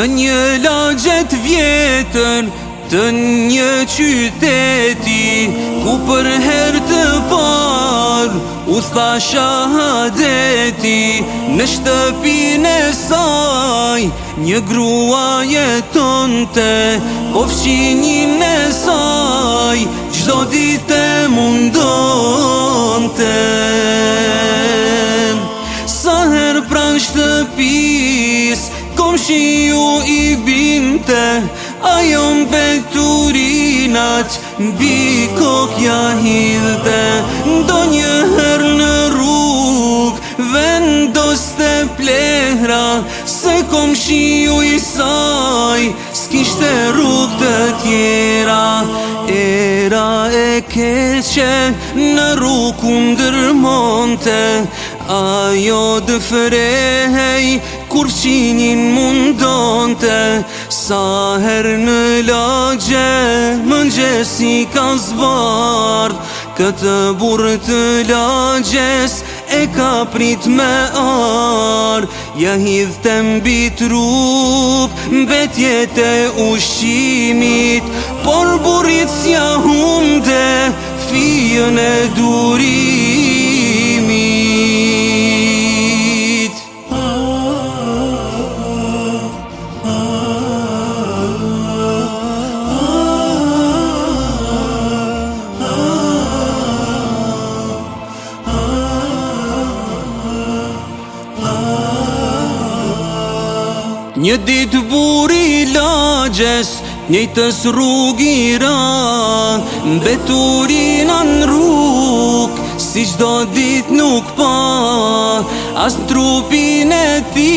Në një lagjet vjetën Të një qyteti Ku për her të par U tha shahadeti Në shtëpin e saj Një grua jeton të Ofshinjin e saj Gjdo dite mundon të Sa her pran shtëpin Kom shi ju i binte, Ajo jon vekturinat, Bi kokja hilde, do një her në rrug, Vendos të plehra, se kom shi ju i saj, S'kishte rrug të tjera, era e keqe, Në rrug kundër monte, Ajo dëfrehej, kur fëqinin mundon të Sa her në lagje më njësi ka zbard Këtë burë të lagjes e ka prit me ar Ja hidh të mbi trup, mbetje të ushqimit Por burit s'ja hu Një dit buri lagjes, njëtës rrug i ran Mbeturin anë rrug, si qdo dit nuk pa As trupin e ti,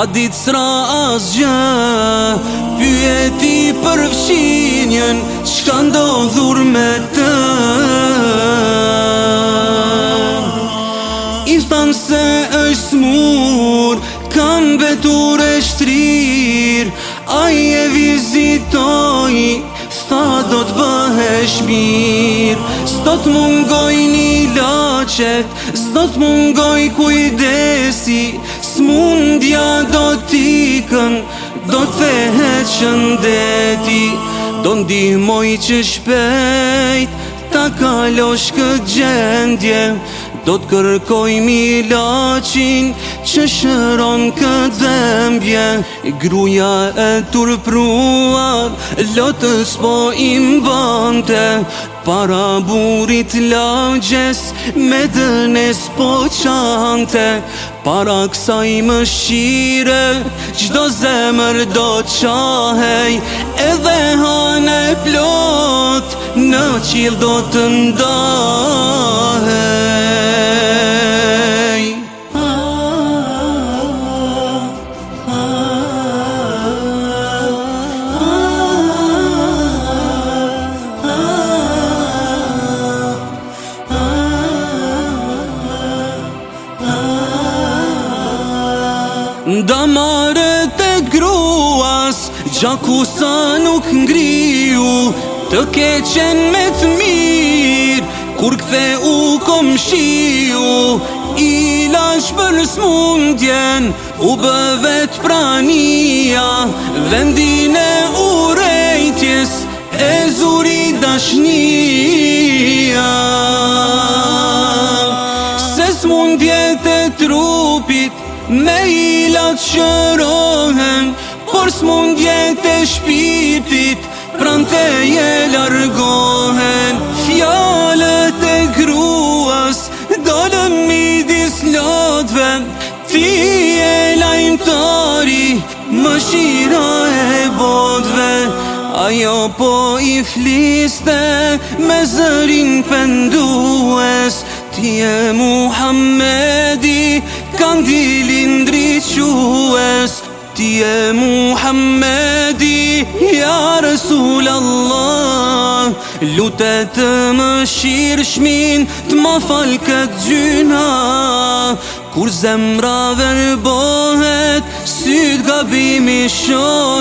a dit sra as gjë për përfshinjen, qka ndodhur me të vetur e shtrir A i e vizitoj Tha do të bëhesh mir Sdo të mungoj një lachet Sdo të mungoj kujdesi Smundja do t'ikën Do të heqë shëndeti Do ndihmoj që shpejt Ta kalosh këtë gjendje Do të kërkoj mi Do që shëron këtë dhembje i gruja e turpruar lotës po imbante para burit lagjes me dënes po qante para kësaj më shire qdo zemër do qahej edhe hane plot në qil do të ndaj damaret e gruas Gjaku sa nuk ngriju Të keqen me të mirë Kur këthe u kom shiu I për smundjen U bëvet prania Vendine u rejtjes E zuri dashnia Se smundjet e trupit Me ilat shërohen Por s'mungjet e shpitit Pran të je largohen Fjallët e gruas Dolën midis lotve Ti e lajmëtari Më shira e botve Ajo po i fliste Me zërin pëndues ti e Muhammedi Kanë dilin drishues Ti e Muhammedi Ja Resul Allah Lutet të më shirë shmin Të më falë këtë gjyna Kur zemra verë bohet Sytë gabimi shoh